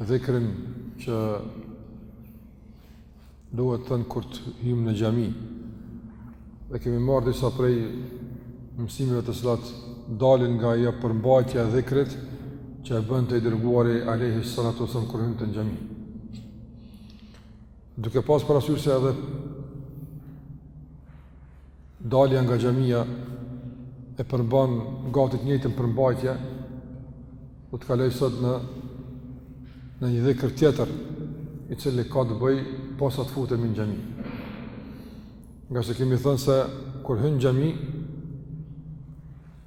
Dhikrin që duhet thënë kur të hymë në xhami. Dhe kemi marrë disa prej mësimeve të cilat dalin nga ajo përmbajtja e dhikrit që e bënte i dërguari alejhi salatu selam kur hynte në xhami. Duke pas parasysh se edhe Dalja nga xhamia e përmban gati të njëjtën përmbajtje. Do të kaloj sot në në një dhikr tjetër, i cili ka të bëj posa të futemi në xhami. Ngase kemi thënë se kur hyn në xhami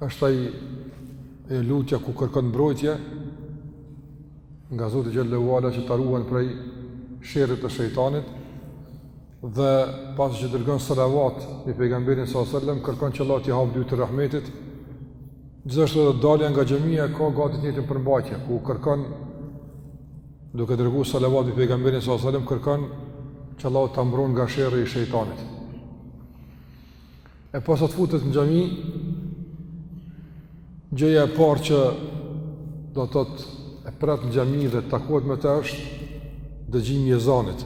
është ajo lutja ku kërkon mbrojtje nga Zoti xhelle ue ala që ta ruan prej sherrit të shejtanit. Dhe pasi që dërgon salavat mbi pejgamberin sa sallam kërkon që Allahu t'i hapë dyert e rahmetit. Gjithashtu edhe dalja nga xhamia ka gati të njëjtën përmbajtje, ku kërkon duke dërguar salavat mbi pejgamberin sa sallam kërkon që Allahu ta mbron nga sherri i shejtanit. E posa të futet në xhami, gjëja e parë që do të thotë e pret në xhami dhe takohet me të është dëgjimi i ezanit.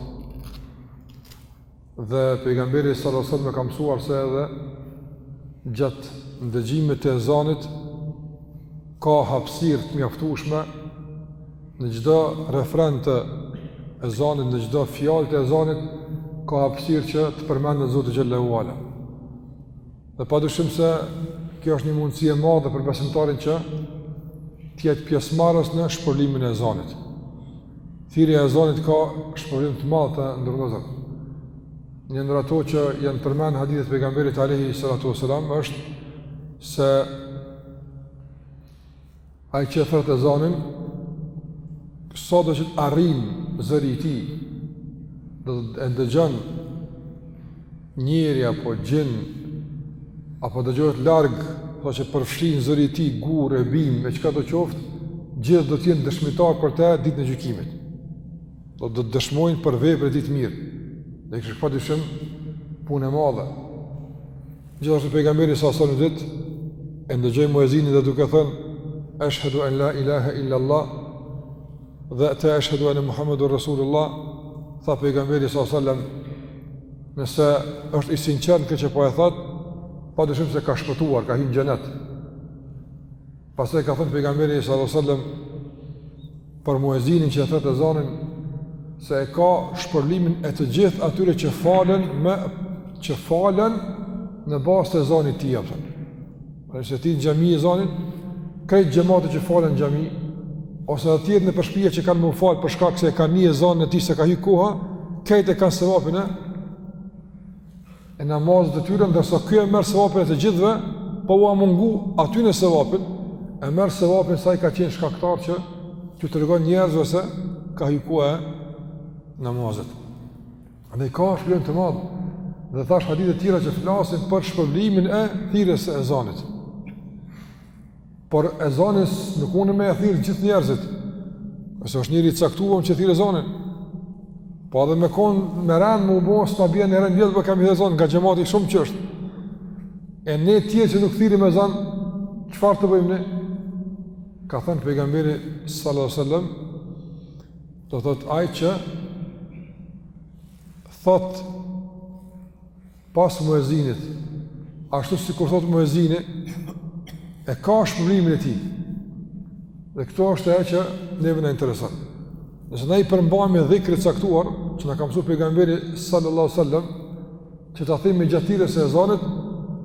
Dhe pejgamberi sallallahu alajhi wasallam na ka mësuar se edhe gjatë ndëgjimit të ezanit ka hapësirë të mjaftueshme Në çdo refren të ezanit, në çdo fjalë të ezanit ka hapësirë që të përmendet Zoti xhelle ue ala. Dhe padyshim se kjo është një mundësi e madhe për besimtarin që të jetë pjesëmarrës në shpërlimin e ezanit. Thirrja e ezanit ka shpërlim të madh të ndërlozur. Një ndër ato që janë përmend në hadithet e pejgamberit alayhi salatu wasalam është se Ai që e thërret ezanin, sado që të arrin zëri i tij, do ta dëgjon njeri apo xhin apo dëgjohet larg, sa që përfshin zëri i tij gur e bim e çka do qoftë, gjithë do të jenë dëshmitar për të ditën e gjykimit. Do të dëshmojnë për veprën e tij të mirë. Dhe kjo është pa dyshim punë e madhe. Gjithashtu pejgamberi sa sallam një ditë, e ndëgjoi muezinin duke thënë, Eshhedu en la ilahe illa Allah, dhe te eshhedu en Muhammedu Rasulullah, tha pejgamberi sa sa lem, nëse është i sinqertë në këtë që po e thotë, pa dyshim se ka shpëtuar, ka hy në xhenet. Pastaj ka thënë pejgamberi sallallahu alajhi wasallam për muezinin që e thërret ezanin se e ka shpërblimin e të gjithë atyre që falen me që falen në bazë të ezanit të tij apo. Pra nëse thirr në xhami ezanin krejt xhemati që falen në xhami ose të tjerë nëpër shpia që kanë me u falë për shkak se e kanë ni ezanin e tij se ka hy koha, krejt e kanë sevapin e, e namazit të tyre, ndërsa ky e merr sevapin e të gjithëve, pa ua mungu atyne sevapin, e merr sevapin se ai ka qenë shkaktar që të tregon njerëzve se ka hy koha e namazit. Dhe ai ka shpërblim të madh, dhe thashë hadithe tjera që flasin për shpërblimin e thirrjes së ezanit. Por ezanin nuk mundë me e thirrë gjithë njerëzit, ose është njëri caktuam që thirr ezanin, po edhe me konë me rend me u bo, s'të bje një herë në vjet, për kam i ezanin nga xhemati shumë që është. E ne tjerë që nuk thirrim ezan, çfarë të bëjmë ne? Ka thënë pejgamberi sallallahu alaihi wasallam, do thot ai që thot Pas muezinit, ashtu sikur thotë muezini, e ka shpërblimin e tij. Dhe këtu është ajo që neve na intereson. Nëse ne i përmbahemi dhikrit të caktuar, që na ka mësuar pejgamberi sallallahu alajhi wasallam, që ta themi gjatë thirrjes së ezanit,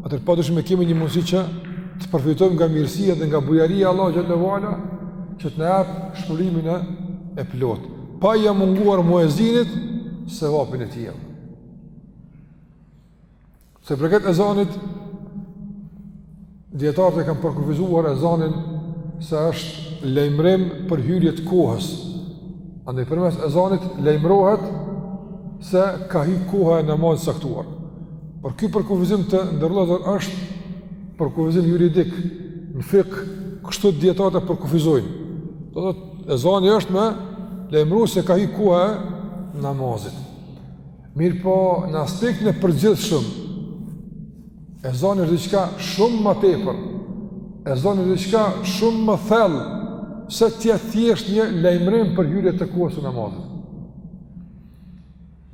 atëherë padyshim e kemi një mundësi që të përfitojmë nga mirësia dhe nga bujaria e Allahut xhelle ue ala, që të na jap shpërblimin e plotë. Pa ia munguar muezinit sevapin e tij. Sa i përket ezanit, dijetarët e kanë përkufizuar ezanin se është lajmërim për hyrje të kohës. Andaj përmes ezanit lajmërohet se ka hy koha e namazit të caktuar. Por ky përkufizim të nderuar vëllezër është përkufizim juridik, në fikh, kështu dijetarët e përkufizojnë. Do të thotë ezani është me lajmëru se ka hy koha e namazit. Mirëpo, në aspektin e përgjithshëm, ezani është diçka shumë më tepër, ezani është diçka shumë më thellë, se të jetë thjesht një lajmërim për hyrje të kohës së namazit.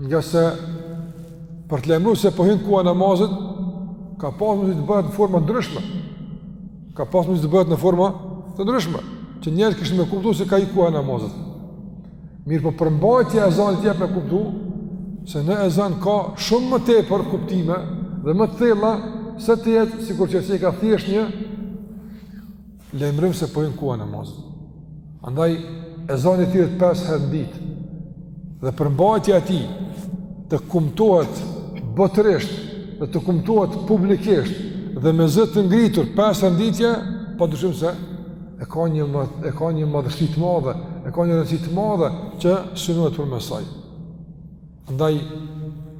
Ngase, për të lajmëru se po hyn koha e namazit, ka pasë mundësi të bëhet në forma të ndryshme. Ka pasë mundësi të bëhet në forma të ndryshme, që njerëzit kishin me kuptu se ka hy koha e namazit. Mirë po përmbajtja e ezanit t'jep me kuptu se në ezan ka shumë më tepër kuptime dhe më të thella se të jetë sikur që si ka thjesht një lajmërim se po hyn po koha namazit. Andaj ezani të thirret pes herë në ditë dhe përmbajtja e tij të kumtohet botërisht dhe të kumtohet publikisht dhe me zë të ngritur pes herë në ditë, pa dyshim se e ka një madh, e ka një madhësi të madhe, e ka një rëndësi të madhe që synohet përmes saj. Andaj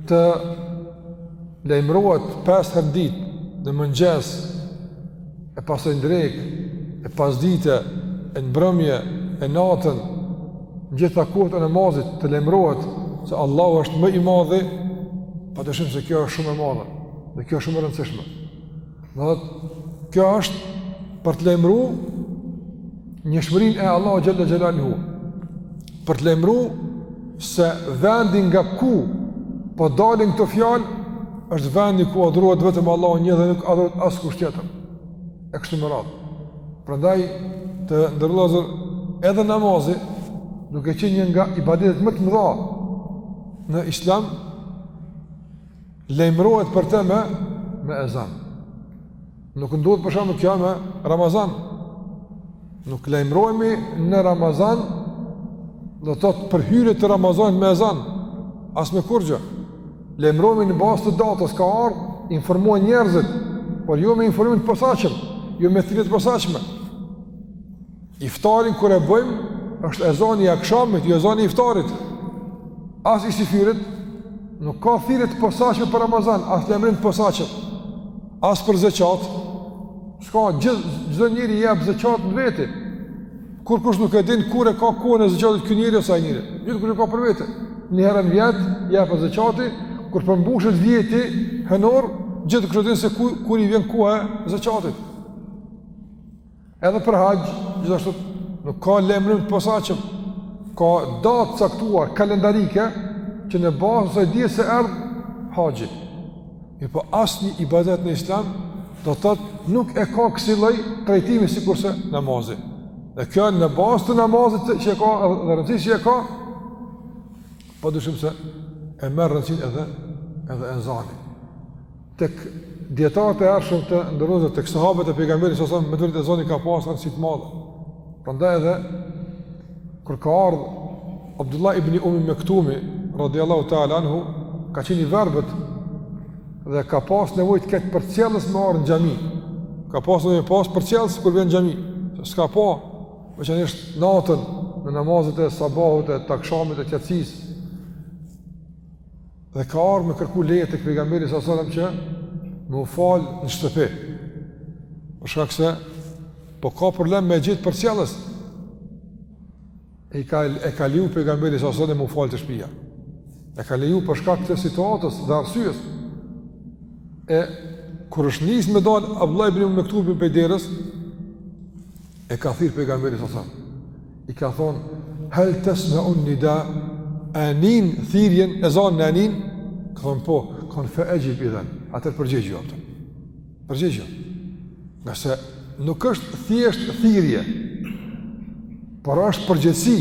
të lajmërohet 5 herë ditë në mëngjes e pastaj n'drekë e pasdite e në mbrëmje e natën në gjitha kohët e namazit të lajmërohet se Allahu është më i madhi pa dyshim se kjo është shumë e madhe dhe kjo është shumë e rëndësishme Në dhe kjo është për të lajmëru njëshmërinë e Allahut xhel-le xhelaluhu. Për të lajmëru se vendi nga ku po dalin këto fjalë, është vendi ku adhurohet vetëm Allahu një dhe nuk adhurohet askush tjetër. E kështu me radhë. Prandaj të nderuar vëllezër edhe namazi, duke qenë një nga ibadetet më të mëdha në islam, lajmërohet për të me, me ezan. Nuk ndodh për shembull kjo me Ramazan. Nuk lajmërohemi në Ramazan do të thotë për hyrje të Ramazanit me ezan. As me kurgjë. Lajmërohemi në bazë të datës ka ardhë, informohen njerëzit, por jo me informim të posaçëm, jo me thirrje të posaçme. Iftarin kur e bëjmë, është ezani i akshamit, jo ezani i iftarit. As i syfyrit nuk ka thirrje të posaçme për Ramazan, as lajmërim të posaçëm. As për zekat. Çka gjithë çdo njeri jep zekatin vetë. Kurkush nuk e din kur e ka kohën e zekatit ky njeri ose ai njeri. Gjithkush e ka për vete. Një herë në vjet jepet zekati, kur përmbushet vjeti hënor, gjithkush e din se ku kur i vjen koha e zekatit. Edhe për haxh, gjithashtu nuk ka lajmërim të posaçëm, ka datë të caktuar kalendarike që në bazë të saj dihet se erdh haxhi. Mirëpo asnjë ibadet në islam, do të thotë nuk e ka kësilloj trajtimi sikurse namazi. Dhe kjo në bazë të namazit që e ka dhe rëndësisë që e ka, pa, pa dyshim se e merr rëndësinë edhe, edhe ezani. Tek dijetarët e hershëm të nderuar tek sahabët e pejgamberit sa selam me dhirë ezani ka pas rëndësi të madhe. Prandaj edhe kur ka ardh Abdullah ibn Umi Mektumi radhiyallahu ta'ala anhu ka qenë i verbët dhe ka pas nevojë të ketë përcjellës me ardh në xhami. Ka pas nevojë pas përcjellës kur vjen në xhami. S'ka pa, veçanërisht natën në namazet e sabahut e takshamit e qetësisë. Dhe ka ardhur me kërku leje tek pejgamberi sa selam që me u fal në shtëpi. Për shkak se po ka problem me gjetë përcjellës. E ka e ka leju pejgamberi sa selam me u fal te shtëpia. E ka leju për shkak të situatës dhe arsyes. E kur është nis me dal Abdullah ibn Mektumi prej derës, E ka thirr pejgamberi sa selam. I ka thonë, hel tesme'un nida, a e nin thirrjen, ezanin a e nin, ka thonë po, ka thonë fe exhib idhen, atëherë përgjigjju, përgjigjju. Ngase nuk është thjesht thirrje, por është përgjegjësi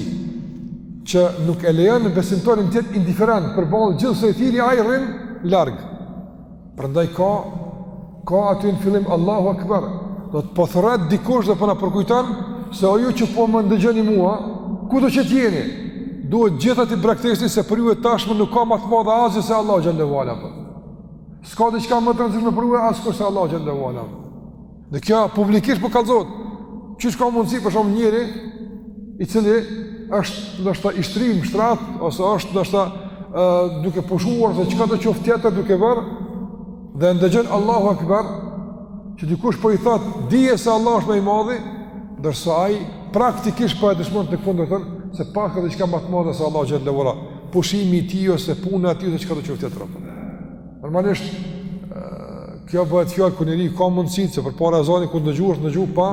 që nuk e lejon besimtarin të jetë indiferent përballë gjithë kësaj thirrje, ai rrin larg. Prandaj ka ka aty në fillim Allahu Akbar, do të po thërret dikush dhe po na përkujton se o ju që po më ndëgjoni mua, kudo që të jeni Duhet gjitha t'i braktisni se për juve tashmë nuk ka më të madhe asgjë se Allahu xhel-le ve ala. S'ka diçka më të rëndësishme për juve askush se Allahu xhel-le ve ala. Dhe kjo publikisht po kallëzohet. Qysh ka mundësi për shembull njeri i cili është ndoshta i shtrim në shtrat ose është ndoshta duke pushuar ose çkado qoftë tjetër duke bërë dhe ndëgjon Allahu Akbar që dikush po i thot dije se Allah është më i madhi ndërsa ai praktikisht po e dëshmon të kundërtën se paska diçka më të madhe se Allahu xhel-le ve ala pushimi i tij ose puna e tij ose çkado qoftë tjetër normalisht Kjo bëhet fjalë kur njeriu ka mundësi se përpara ezani kur u ndëgju është ndëgju pa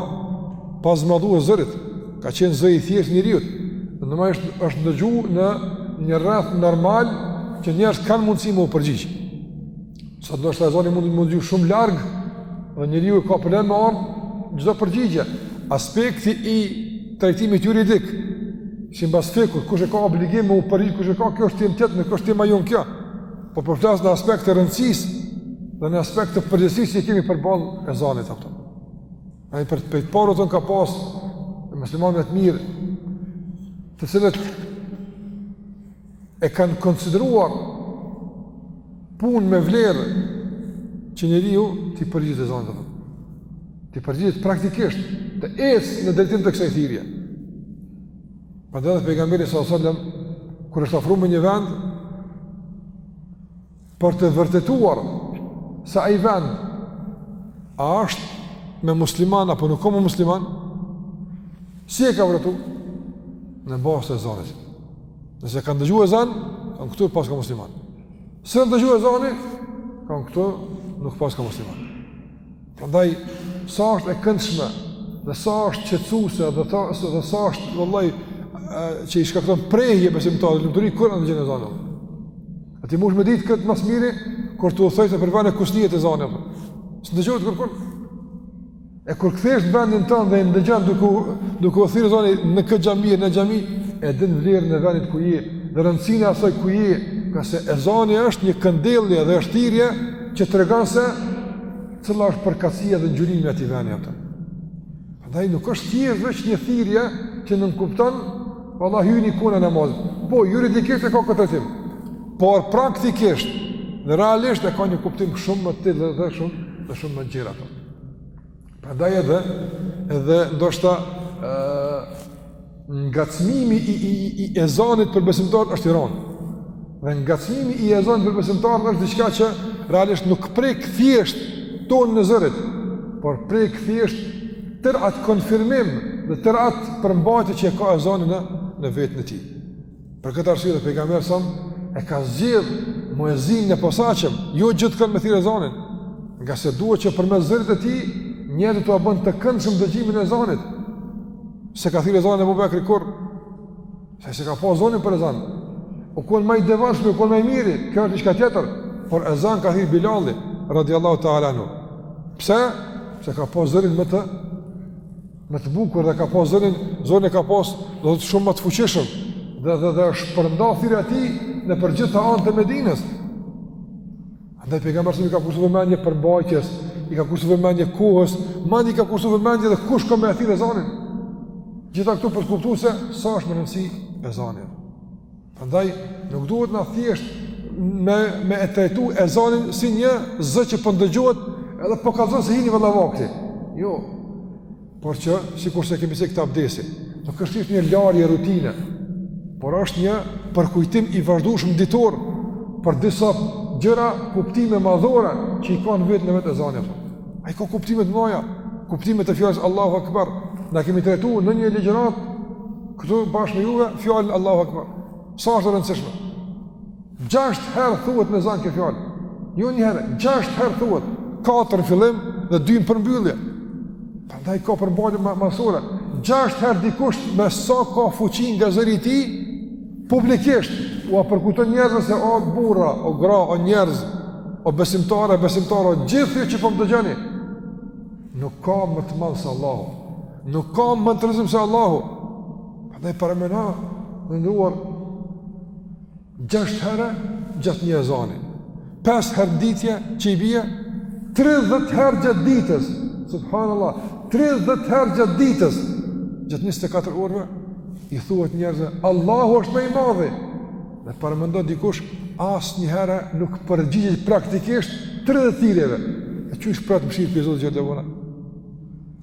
pa zmadhues zërit, ka qenë zë i thjeshtë njeriut. Normalisht është dëgjuar në një rreth normal që njerëz kanë mundësi me u përgjigj. Sot ndoshta ezani mund të ndëgjohet shumë larg, dhe njeriu ka problem me ardh çdo përgjigje. Aspekti i trajtimit juridik simbas fikhut, kush e ka obligim me u përgjigj, kush e ka kjo është temë tjetër, nuk është tema jonë kjo. Po po flas në aspekt të rëndësisë dhe në aspekt të përgjegjësisë që kemi përballë ezanit. Ai prej të parëve tanë ka pas muslimanë më të mirë, të cilët e kanë konsideruar punë me vlerë që njeriu t'i përgjigjet ezanit. T'i përgjigjet praktikisht të ecë në drejtim të kësaj thirrje. Prandaj edhe pejgamberi s.a.s. Kur është afru me një vend Për të vërtetuar Se ai vend A është me musliman Apo nuk o me musliman Si e ka vërtetu Në bazë të ezanit Nëse ka ndëgju ezan Kanë këtu paska musliman S'e ka ndëgju ezanin Kanë këtu nuk paska musliman Prandaj sa është e këndshme dhe sa është qetësuese dhe ta dhe sa është valla që i shkakton prehje besimtarit lumturi kur ndëgjon ezanin. Ti mund ta dish këtë më së miri kur të shkojsh nëpër vene ku s'thirret ezani. S'dëgjohet kurrë kurrë e kur kthehesh në vendin tënd dhe ndëgjon duke duke u thirrë ezani në këtë xhami në xhami e din vlerën e vendit ku je dhe rëndësinë e asaj ku je, ngase ezani është një këndellje dhe është thirrje që tregon se cila është përkatësia dhe ngjyrimi i atij veni atë. Prandaj nuk është thjesht veç një thirrje që nënkupton, valla hyni koha e namazit. Po juridikisht e ka këtë kuptim. Por praktikisht dhe realisht e ka një kuptim shumë më të thellë, dhe shumë dhe shumë më gjerë atë. Prandaj edhe edhe ndoshta ë Ngacmimi i, i, i ezanit për besimtar është i rëndë. Dhe ngacmimi i ezanit për besimtar është diçka që realisht nuk prek thjesht tonin e zërit, por prek thjesht tërë atë konfirmim dhe tërë atë përmbajtje që e ka ezani në, në veten e tij. Për këtë arsye dhe pejgamberi s.a.s. e ka zgjedh muezinin e posaçëm, jo gjithëkënd me e thirr ezanin, ngase duhet që përmes zërit të tij, njerëzve t'ua bën të këndshëm dëgjimin e ezanit, s'e ka thirr ezanin Ebu Bekri kurrë, se s'e ka pas zanin për ezan, u kon ma i devotshmi, u kon ma i miri, kjo është diçka tjetër, por ezan ka thirr Bilali, radiallahu ta'ala anhu. Pse? Pse ka pas zërin më të, më të bukur dhe ka pas zanin, zanin e ka pas do të thotë shumë më të fuqishëm dhe dhe dhe është përnda thirrja e tij nëpër gjitha anët e Medinës andaj pejgamberi s.a.s. i ka kushtu vëmendje përmbajtjes i ka kushtu vëmendje kohës mandej i ka kushtu vëmendje dhe kush ka me e thirr ezanin gjitha këto për të kuptu se sa është me rëndësi ezani Prandaj nuk duhet na thjesht me me e trajtu ezanin si një zë që po ndëgjohet edhe po kallzon se hini valla vakti. Jo. Por që sikurse kemi cek te abdesi, nuk është thjesht një larje rutine, por është një përkujtim i vazhdueshëm ditor për disa gjëra kuptime madhore që i ka në vete në vete ezani. Ai ka kuptime të mëdha, kuptime të fjalës Allahu Akbar. Na kemi trajtuar në një ligjëratë këtu bashkë me juve fjalën Allahu Akbar. Sa është e rëndësishme. 6 herë thuhet në ezan kjo fjalë. Jo një herë, 6 herë thuhet. 4 në fillim dhe 2 në përmbyllje. Prandaj ka përmbajtje madhështore. 6 herë dikush me sa ka fuqi nga zëri i tij, Publikisht, ua përkujton njerëzve se o burra, o gra, o njerëz, o besimtarë, besimtare, o gjithë ju që po më dëgjoni, nuk ka më të madh se Allahu, nuk ka më të rëndësishëm se Allahu, prandaj paramendo, i nderuar, gjashtë herë, gjatë një ezani, pesë herë n'ditë që i bie 30 herë gjatë ditës. Subhanallah, 30 herë gjatë ditës. Gjatë 24 orëve i thuhet njerëzve, Allahu është më i madhi. Dhe paramendo dikush, asnjëherë nuk u përgjigjet praktikisht 30 thirrjeve. E çu është, pastë mëshirë Zoti Xhelalu.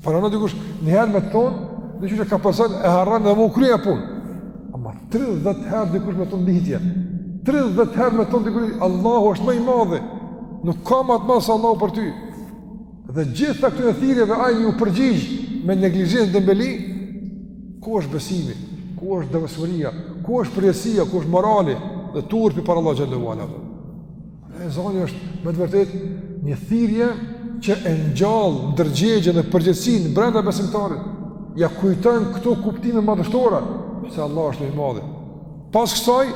Paramendo dikush, njëherë me t'thonë, ndoshta që ka person e harron dhe s'mun kryen punë. Ama 30 herë dikush me t'thonë n'ditë. 30 herë me t'thonë dikush, Allahu është më i madhi. Nuk ka ma të madh se Allahu për ty. Dhe gjithë këtyre thirrjeve ai me iu përgjigj me neglizhencë, dembeli, ku është besimi, ku është devotshmëria, ku është përgjegjësia, ku është morali dhe turpi para Allahut Xhelle ue Ala. Ezani është me të vërtetë një thirrje që e ngjall ndërgjegjen dhe përgjegjësinë brenda besimtarit. Ia kujton këto kuptime madhështore se Allah është më i madhi. Pas kësaj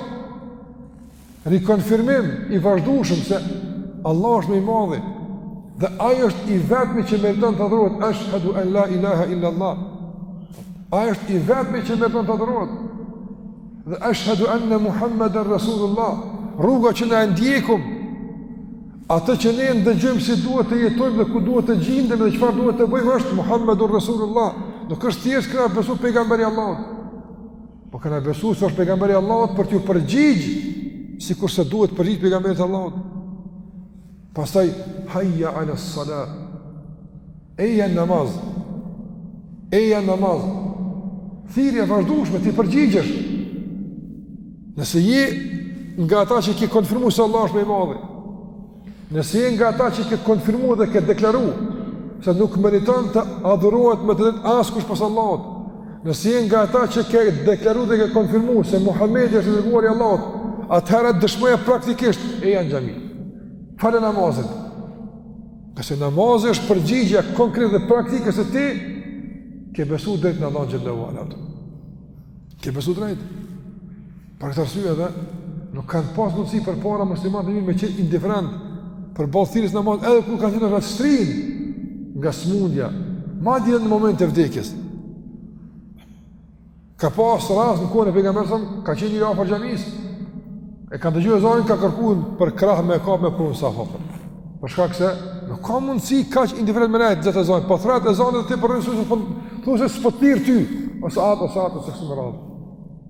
rikonfirmim i vazhdueshëm se Allah është më i madhi dhe ai është i vetmi që meriton të adhurohet. Ashhadu an la ilaha illa Allah. Ai është i vetmi që meriton të adhurohet. dhe ashhadu anna Muhammeden Rasulullah, rruga që na e ndjekum, atë që ne ndëgjojmë si duhet të jetojmë dhe ku duhet të gjindemi dhe çfarë duhet të bëjmë është Muhammedun Rasulullah, nuk është thjesht kena besu pejgamber i Allahut, po kena besu se është pejgamber i Allahut për t'iu përgjigj, sikurse duhet përgjigj pejgamberit t'Allahut. Pastaj hayya ala sala. Eja namaz. Eja namaz. Thirrje e vazhdueshme t'i përgjigjesh. Nëse je nga ata që ke konfirmuar se Allah është më i madhi. Nëse je nga ata që ke konfirmuar dhe ke deklaruar se nuk meriton të adhurohet me të drejtë askush pas Allahut. Nëse je nga ata që ke deklaruar dhe ke konfirmuar se Muhamedi është i dërguari i Allahut, atëherë dëshmoje praktikisht, eja n'xhami. Fale namazin. Sepse namazi është përgjigje konkrete dhe praktike se ti ke besuar drejt në Allahun xhelle ue ala. Ke besuar drejt. Për këtë arsye edhe nuk kanë pas mundësi përpara muslimanët e mirë me qenë indiferent përballë thirrjes së namazit edhe kur kanë qenë të shtrin nga smundja, madje edhe në moment të vdekjes. Ka pas rast në kohën e pejgamberit ka qenë një afër xhamisë. E ka dëgjuar ezanin ka kërkuar për krah me kap me pru në saf. Për shkak se nuk ka mundësi kaq indiferent me ndejt te ezani, po thirret ezani dhe ti bëhesh se po thotë s'po thirr ty, ose ato, ose ato, ose kështu me radhë.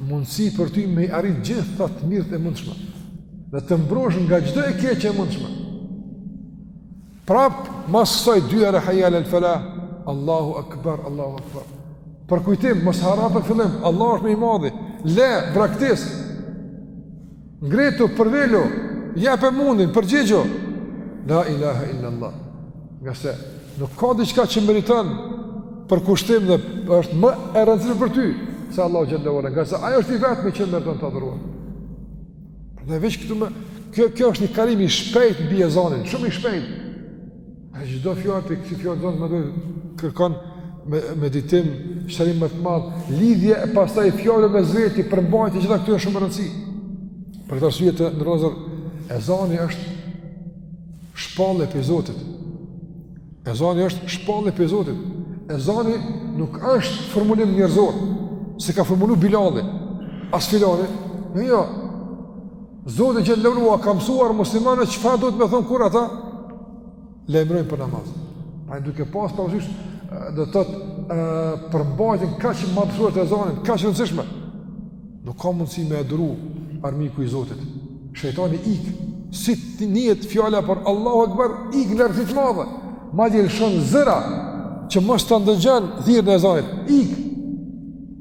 mundësi për ty me i arrit gjitha të mirat e mundëshme, dhe të mbrohesh nga çdo e keqe e mundëshme. Prap, mas kësaj dy herë hajja alel felah, Allahu akbar, Allahu akbar. Përkujtim, mos harro atë fillim, Allahu është më i madhi, le, braktis. Ngritu, përvjelu, jepe mundin, përgjigju. La ilaha illa Allah. Ngase nuk ka diçka që meriton përkushtim dhe është më e rëndësishme për ty se Allahu xhel-le ue ala. Ngase ai është i vetmi që meriton të adhurohet. Dhe veç kjo, kjo kjo është një kalim i shpejt mbi ezanin, shumë i shpejt. E çdo fjalë prej këtyre fjalëve të ezanit kërkon me, meditim, sqarim më të madh, lidhje pastaj e fjalëve mes veti, përmbajtja e gjithë këtyre ka shumë rëndësi. Për këtë arsye të nderuar vëllezër, ezani është shpallje prej Zotit. Ezani është shpallje prej Zotit. Ezani nuk është formulim njerëzor, s'e ka formulu Bilali, as Filani, jo, Zoti xhel-le ue ala ua ka mësuar muslimanëve çfarë duhet me thonë kur ata lajmërojnë për namaz. Pa duke pas parasysh do të thotë përmbajtjen kaq të madhështore të ezanit, kaq të rëndësishme. Nuk ka mundësi me e duru armiku i Zotit. Shejtani ik si të nihet fjala e parë Allahu Akbar ik në largësi të madhe. Madje lëshon zëra që mos ta ndëgjon thirrjen e ezanit. Ik!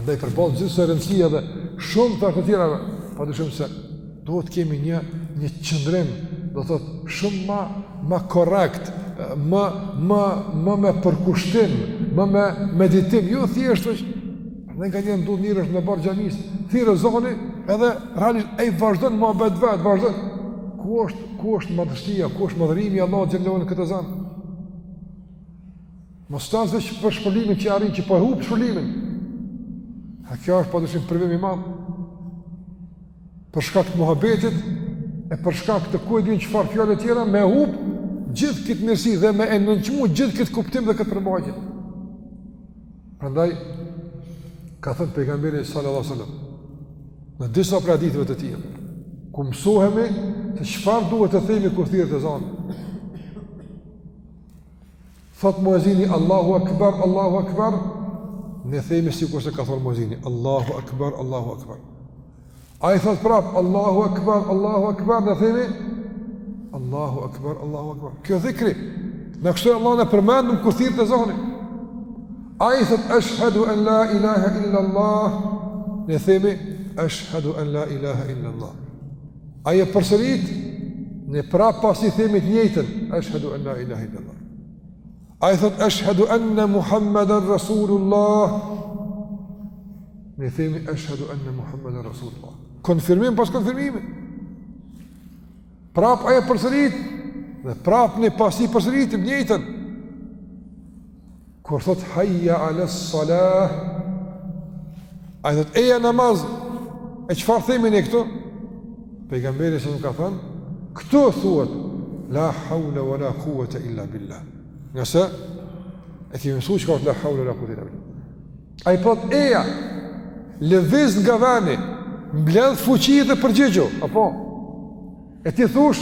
Andaj përballë gjithë kësaj rëndësie dhe shumë çështjeve të tjera, pa dyshim se duhet të kemi një, një qëndrim, do të thotë shumë ma, ma korekt, më, më, më me përkushtim, më me meditim, jo thjesht veç, dhe nganjëherë ndodh njeri është n'oborr të xhamisë, thirret ezani, edhe realisht ai vazhdon muhabetin e vet, vazhdon, ku është, ku është madhështia, ku është madhërimi i Allahut xhel-le ue ala në këtë ezan? Mos të flasim veç për shpërblimin që arrin që po e hup shpërblimin. E kjo është padyshim privim i madh. Për shkak të muhabetit e për shkak të ku e di unë çfarë fjalëve të tjera me hup gjithë këtë mirësi dhe me e nënçmu gjithë këtë kuptim dhe këtë përmbajtje. Prandaj ka thënë pejgamberi sallallahu alajhi wasallam në disa prej haditheve të tij ku mësohemi se çfarë duhet të themi kur thirret ezani. Thot muezini Allahu Akbar, Allahu Akbar, ne themi sikurse ka thon muezini, Allahu Akbar, Allahu Akbar. Ai thot prap Allahu Akbar, Allahu Akbar, ne themi Allahu Akbar, Allahu Akbar. Kjo dhikri na kshtu Allahun e përmendim kur thirret ezoni. Ai thot ashhadu an la ilaha illa Allah, ne themi ashhadu an la ilaha illa Allah. Ai e përsërit ne prap pas tij themi të njëjtën, ashhadu an la ilaha illallah. Ai thot ashhadu anna muhammeden rasulullah. Ne themi ashhadu anna muhammeden rasulullah. Konfirmim pas konfirmimi. Prap ai e përsërit dhe prap ne pas tij përsëritim të njëjtën. Kur thot hayya ala salah, ai thot eja namaz. E çfarë themi ne këtu? Pejgamberi selam ka thënë, këtu thuhet la hawla wala quwata illa billah. Nëse e kemi mësu çka thot la hawla wala quwata illa billah. Ai thot eja lëviz nga veni, mbledh fuqi dhe përgjigju, apo E ti thush,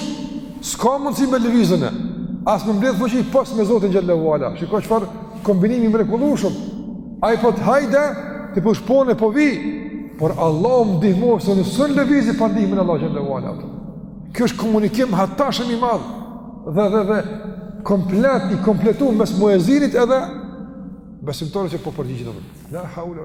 s'ka mundësi me lëviz ne, as me mbledh fuqi, pos me Zotin xhele ve ala, shiko çfarë kombinimi i mrekullushëm, ai po thot hajde, ti po thush po, unë, po vi, por Allah më ndihmo, se unë s'un lëvizi pa ndihmën e Allahut xhele ve ala, kjo është komunikim hatashëm i madh, dhe dhe dhe, komplet, i kompletu mes muezinit edhe besimtarit që po përgjigjet, la hawla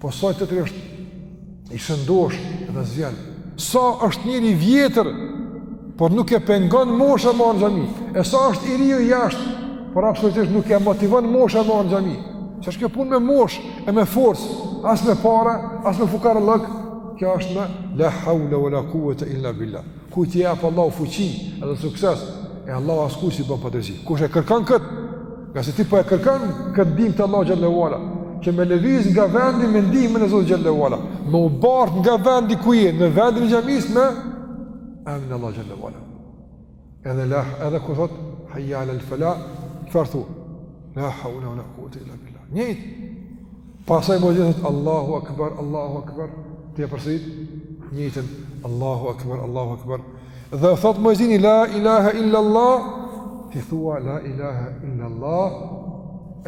Po sa tjetri është i shëndosh dhe s'vjen. Sa është njeri i vjetër, por nuk e pengon mosha me ardh në xhami. E sa është i ri jashtë, por absolutisht nuk e motivon mosha me ardh në xhami. S'është kjo punë me moshë e me forcë, as me para, as me fukarallëk, kjo është me la hawla wa la kuvete illa billah. Kujt t'i jap Allahu fuqi edhe sukses, e Allahu askujt s'i bën padrejtësi. Kush e kërkon këtë, Ngase ti po e kërkan këtë ndihmë të Allahut xhele ve ala, që me lëviz nga vendi me ndihmën e Zotit xhele ve ala, me u bart nga vendi ku je, në vendin e xhamisë me emrin e Allahut xhele ve ala. Edhe, lah, edhe kur thot, hajje alel felah, çfarë thu? La haula wala kuwete illa billah. Njëjtë, Pastaj muezini thotë Allahu Akbar, Allahu Akbar, ti e përsërit të njëjtën, Allahu Akbar, Allahu Akbar, dhe thotë muezini, La ilaha illa Allah, ti thua La ilaha illa Allah,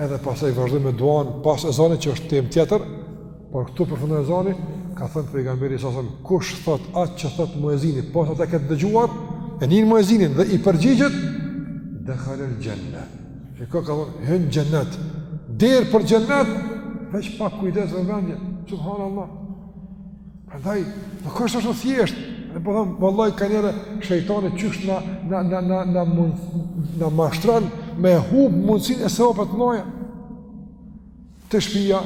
edhe pastaj vazhdon me duan pas ezanit që është temë tjetër, por këtu përfundon ezani, ka thënë pejgamberi selam, kush thot atë që thot muezini, pasi ta ketë dëgjuar, e nin muezinin dhe i përgjigjet, dekhalel xhenne, E ka ka thonë, hyn xhenet, derë për xhenet, veç pak kujdes dhe vëmendje, subhanallah. Prandaj, nuk është ashtu thjesht, dhe po thonë, vallahi kanjëherë, shejtani qysh na, na, na, na, na, mund, na mashtron, me hup mundësinë e sevapet mdhaja. Te shpija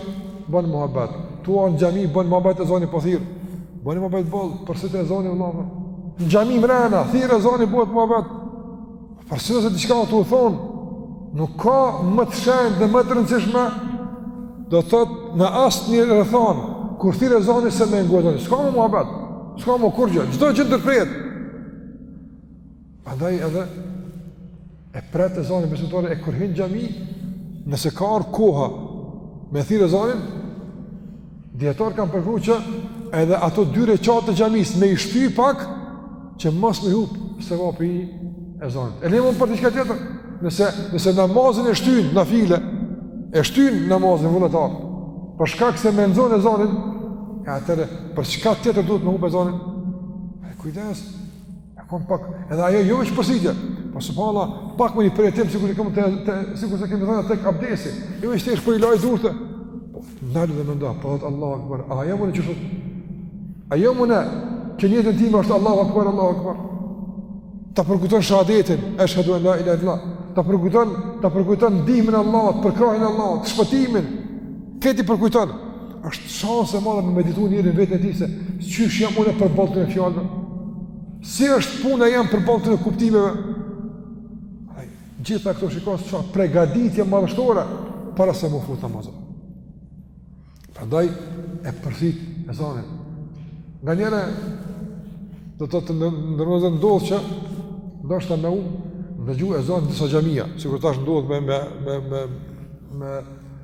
bën muhabet, tu ardh në xhami bën muhabet ezani po thirr. Bën muhabet boll, përsërite ezanin vëlla? Në xhami mrena, thirr ezani bëhet muhabet. Për arsye se diçka do të thotë, nuk ka më të shenjtë dhe më të rëndësishme do të thotë në asnjë rrethanë kur thirr ezani se me ngju ezanin. S'ka më muhabet. S'ka më kurgjë. Çdo gjë ndërprehet. Andaj edhe e pret ezanin besimtari e kur hyn xhami, nëse ka ardh koha me thirr ezanin, dijetarët kanë përshkru që edhe ato dy rekate të xhamisë me i shty pak që mos me hup sevapi i ezanit. E le më për diçka tjetër, nëse, nëse namazin e shtyn nafile, e shtyn namazin vullnetar, për shkak se me nxon ezanin, e atëherë, për çka tjetër duhet me hup ezanin? E kujdes, E kom pak, edhe ajo jo veç përsëritja, po së paku, pak me një përjetim, sikur kemi te, te, sikurse kemi thënë tek abdesi, jo veç thjesht për i la durtë, po, nal dhe mendo, po thotë Allahu akbar, a jam unë që shumë, a jam unë, që në jetën time është Allahu akbar, Allahu akbar, ta përkujton shahadetin, eshhedu en la ilahe illa, ta përkujton, ta përkujton ndihmën e Allahut, përkrahjen e Allahut, shpëtimin, e t'i përkujton, është shansë e madhe me meditu njeri në veten e tij se qysh jam unë përballë tyne fjalëve si është puna jeme përballë tyne kuptimeve Ai, gjitha këto shiko se çfarë pregaditje madhështore para se me u fut në namaz prandaj e përsërit ezanin nganjëherë do të thotë ndërmëzën ndodh që ndoshta me u ndëgju ezani në disa xhamia sikur tash ndodh me, me, me, me, me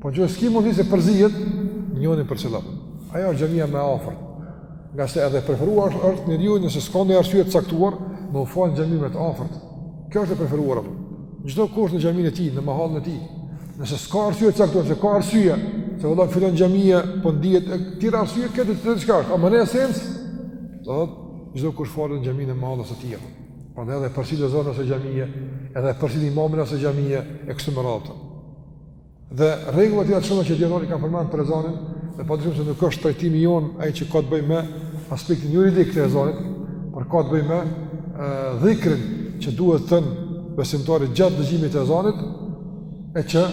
Po që s'ki mundësi se përzihet, njëni përcillet. Ajo është xhamia më afër. Ngase edhe e preferuar është, është njeriu nëse s'ka ndonjë arsye të caktuar, me u fal në xhaminë më të afërt. Kjo është e preferuara po. Çdokush në xhaminë e tij, në mahallën e tij. Nëse s'ka arsye të caktuar, se ka arsye, se vallahi filan xhamia, po ndihet e tjera arsye kështu diçka është. Ama në esencë, do thotë çdokush falet në xhaminë e mahallës së tij. Prandaj edhe përsërit ezanin e asaj xhamie, edhe përcjell imamin e asaj xhamie e kështu me radhë. Dhe rregulla tjera të shumta që dijetarët i kanë përmend për ezanin, dhe pa dyshim se nuk është trajtimi jonë ai që ka të bëjë me aspektin juridik të ezanit, por ka të bëjë me dhikrin që duhet thënë besimtari gjatë dëgjimit të ezanit, e që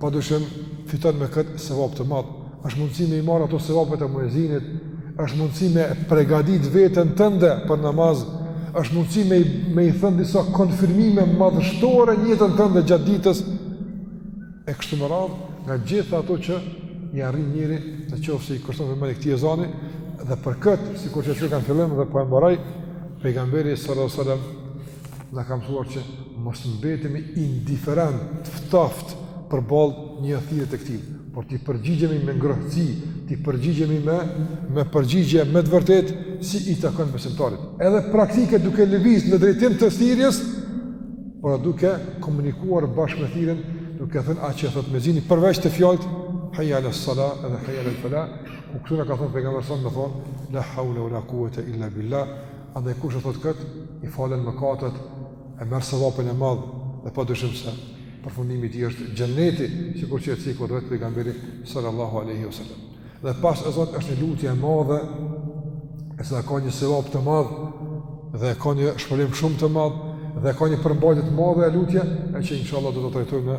pa dyshim fiton me këtë sevap të madh. është mundësi me i marrë ato sevapet e muezinit, është mundësi me pregatit veten tënde për namaz, është mundësi me, me i thënë disa konfirmime madhështore në jetën tënde gjatë ditës, e kështu me radhë nga gjithë ato që i arrin njeriu në qoftë se i kushton vëmendje këtij ezani, dhe për këtë, sikur që që ka në fillim dhe po e mbaroj, pejgamberi s.a.s. na ka mësuar që mos mbetemi indiferent, ftohtë, përballë një thirrje të këtillë. por t'i përgjigjemi me ngrohtësi, t'i përgjigjemi me me përgjigje me të vërtetë si i takon besimtarit. Edhe praktike duke lëviz në drejtim të thirrjes, por duke komunikuar bashkë me thirrjen, duke thënë atë që thotë muezini përveç te fjalët hayya ala salah edhe hayya ala falah, ku këtu na ka thënë pejgamberi s.a.s. me thonë la hawla wala quwata illa billah, andaj kush e thotë këtë, i falen mëkatet e merr sevapin e madh dhe pa dyshim se përfundimi i tij është xheneti, sikur që e theksoi vetë pejgamberi sallallahu alaihi wasallam. Dhe pas ezanit është një lutje e madhe, e cila ka një sevap të madh dhe ka një shpërblim shumë të madh dhe ka një përmbajtje të madhe e lutje, e që inshallah do ta trajtojmë